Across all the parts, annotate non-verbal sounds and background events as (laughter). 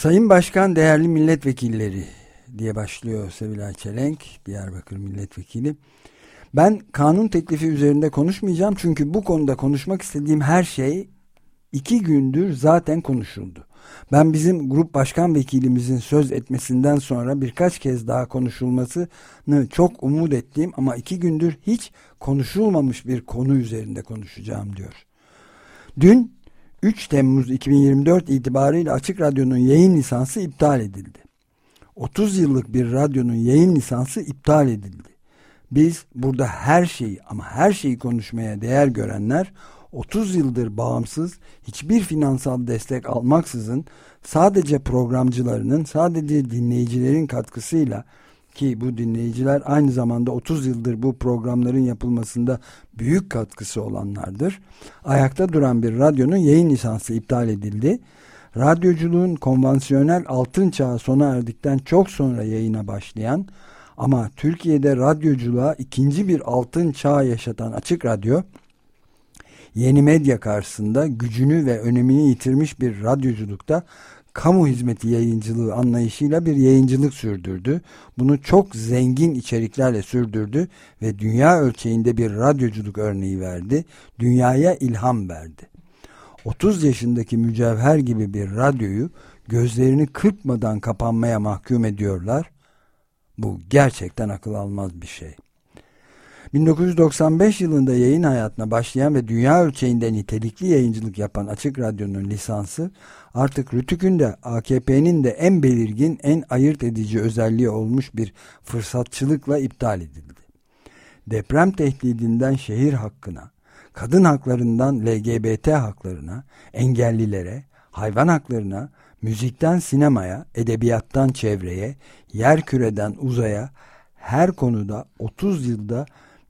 Sayın Başkan, değerli milletvekilleri diye başlıyor Sevilay Çelenk, Diyarbakır milletvekili. Ben kanun teklifi üzerinde konuşmayacağım çünkü bu konuda konuşmak istediğim her şey iki gündür zaten konuşuldu. Ben bizim grup başkan vekilimizin söz etmesinden sonra birkaç kez daha konuşulmasını çok umut ettiğim ama iki gündür hiç konuşulmamış bir konu üzerinde konuşacağım diyor. Dün 3 Temmuz 2024 itibariyle Açık Radyo'nun yayın lisansı iptal edildi. 30 yıllık bir radyonun yayın lisansı iptal edildi. Biz burada her şeyi ama her şeyi konuşmaya değer görenler 30 yıldır bağımsız hiçbir finansal destek almaksızın sadece programcılarının sadece dinleyicilerin katkısıyla ki bu dinleyiciler aynı zamanda 30 yıldır bu programların yapılmasında büyük katkısı olanlardır. Ayakta duran bir radyonun yayın lisansı iptal edildi. Radyoculuğun konvansiyonel altın çağı sona erdikten çok sonra yayına başlayan ama Türkiye'de radyoculuğa ikinci bir altın çağ yaşatan Açık Radyo yeni medya karşısında gücünü ve önemini yitirmiş bir radyoculukta kamu hizmeti yayıncılığı anlayışıyla bir yayıncılık sürdürdü. Bunu çok zengin içeriklerle sürdürdü ve dünya ölçeğinde bir radyoculuk örneği verdi. Dünyaya ilham verdi. 30 yaşındaki mücevher gibi bir radyoyu gözlerini kırpmadan kapanmaya mahkum ediyorlar. Bu gerçekten akıl almaz bir şey. 1995 yılında yayın hayatına başlayan ve dünya ölçeğinde nitelikli yayıncılık yapan Açık Radyo'nun lisansı artık Rütük'ün de AKP'nin de en belirgin, en ayırt edici özelliği olmuş bir fırsatçılıkla iptal edildi. Deprem tehdidinden şehir hakkına, kadın haklarından LGBT haklarına, engellilere, hayvan haklarına, müzikten sinemaya, edebiyattan çevreye, yer küreden uzaya, her konuda 30 yılda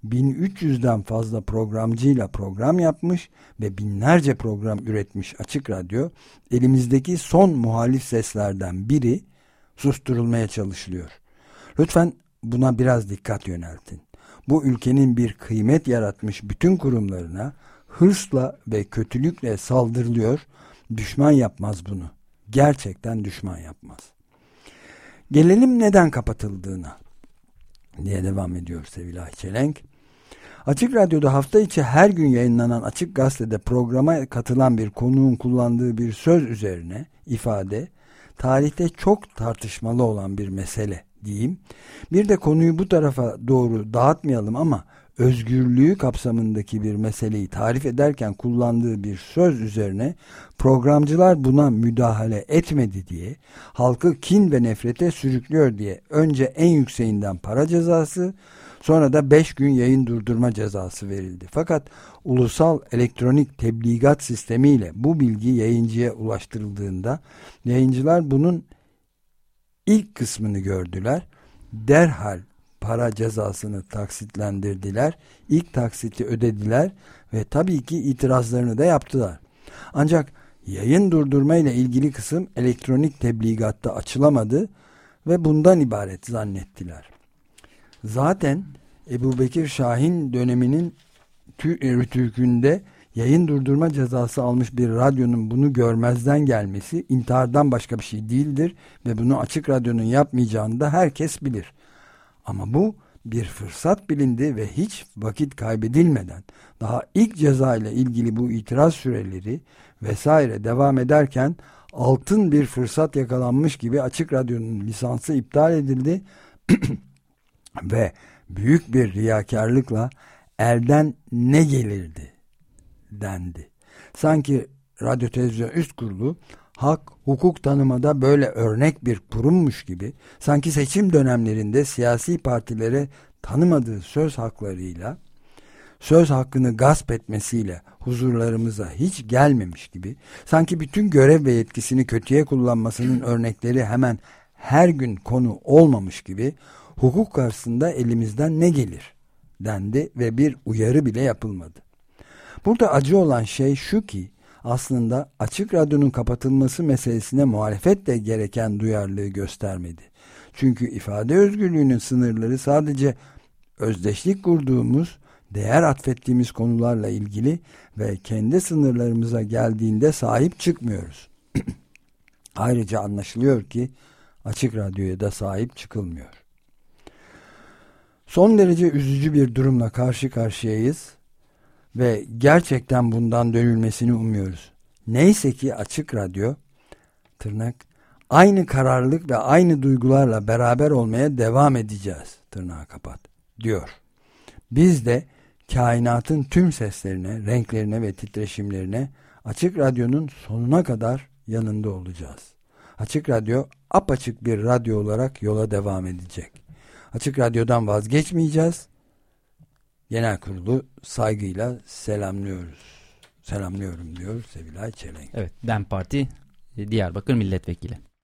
1300'den fazla programcıyla program yapmış ve binlerce program üretmiş Açık Radyo elimizdeki son muhalif seslerden biri susturulmaya çalışılıyor. Lütfen buna biraz dikkat yöneltin. Bu ülkenin bir kıymet yaratmış bütün kurumlarına hırsla ve kötülükle saldırılıyor. Düşman yapmaz bunu. Gerçekten düşman yapmaz. Gelelim neden kapatıldığına diye devam ediyor sevgili Ayçelenk. Açık Radyo'da hafta içi her gün yayınlanan Açık Gazete'de programa katılan bir konuğun kullandığı bir söz üzerine ifade tarihte çok tartışmalı olan bir mesele diyeyim. Bir de konuyu bu tarafa doğru dağıtmayalım ama özgürlüğü kapsamındaki bir meseleyi tarif ederken kullandığı bir söz üzerine programcılar buna müdahale etmedi diye halkı kin ve nefrete sürüklüyor diye önce en yükseğinden para cezası Sonra da 5 gün yayın durdurma cezası verildi. Fakat ulusal elektronik tebligat sistemiyle bu bilgi yayıncıya ulaştırıldığında yayıncılar bunun ilk kısmını gördüler. Derhal para cezasını taksitlendirdiler. İlk taksiti ödediler ve tabii ki itirazlarını da yaptılar. Ancak yayın durdurma ile ilgili kısım elektronik tebligatta açılamadı ve bundan ibaret zannettiler. Zaten Ebu Bekir Şahin döneminin Rütük'ünde yayın durdurma cezası almış bir radyonun bunu görmezden gelmesi intihardan başka bir şey değildir ve bunu açık radyonun yapmayacağını da herkes bilir. Ama bu bir fırsat bilindi ve hiç vakit kaybedilmeden daha ilk ceza ile ilgili bu itiraz süreleri vesaire devam ederken altın bir fırsat yakalanmış gibi açık radyonun lisansı iptal edildi (clears throat) ve büyük bir riyakarlıkla elden ne gelirdi dendi. Sanki Radyo Televizyon Üst Kurulu hak, hukuk tanımada böyle örnek bir kurummuş gibi sanki seçim dönemlerinde siyasi partilere tanımadığı söz haklarıyla söz hakkını gasp etmesiyle huzurlarımıza hiç gelmemiş gibi sanki bütün görev ve yetkisini kötüye kullanmasının örnekleri hemen her gün konu olmamış gibi hukuk karşısında elimizden ne gelir dendi ve bir uyarı bile yapılmadı. Burada acı olan şey şu ki aslında açık radyonun kapatılması meselesine muhalefet de gereken duyarlılığı göstermedi. Çünkü ifade özgürlüğünün sınırları sadece özdeşlik kurduğumuz, değer atfettiğimiz konularla ilgili ve kendi sınırlarımıza geldiğinde sahip çıkmıyoruz. (clears throat) Ayrıca anlaşılıyor ki açık radyoya da sahip çıkılmıyor. Son derece üzücü bir durumla karşı karşıyayız ve gerçekten bundan dönülmesini umuyoruz. Neyse ki açık radyo tırnak aynı kararlılık ve aynı duygularla beraber olmaya devam edeceğiz tırnağı kapat diyor. Biz de kainatın tüm seslerine, renklerine ve titreşimlerine Açık Radyo'nun sonuna kadar yanında olacağız. Açık Radyo apaçık bir radyo olarak yola devam edecek. Açık Radyo'dan vazgeçmeyeceğiz. Genel kurulu saygıyla selamlıyoruz. Selamlıyorum diyor Sevilay Çelenk. Evet, DEM Parti Diyarbakır Milletvekili.